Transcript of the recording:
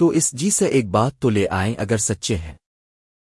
تو اس جی سے ایک بات تو لے آئیں اگر سچے ہیں۔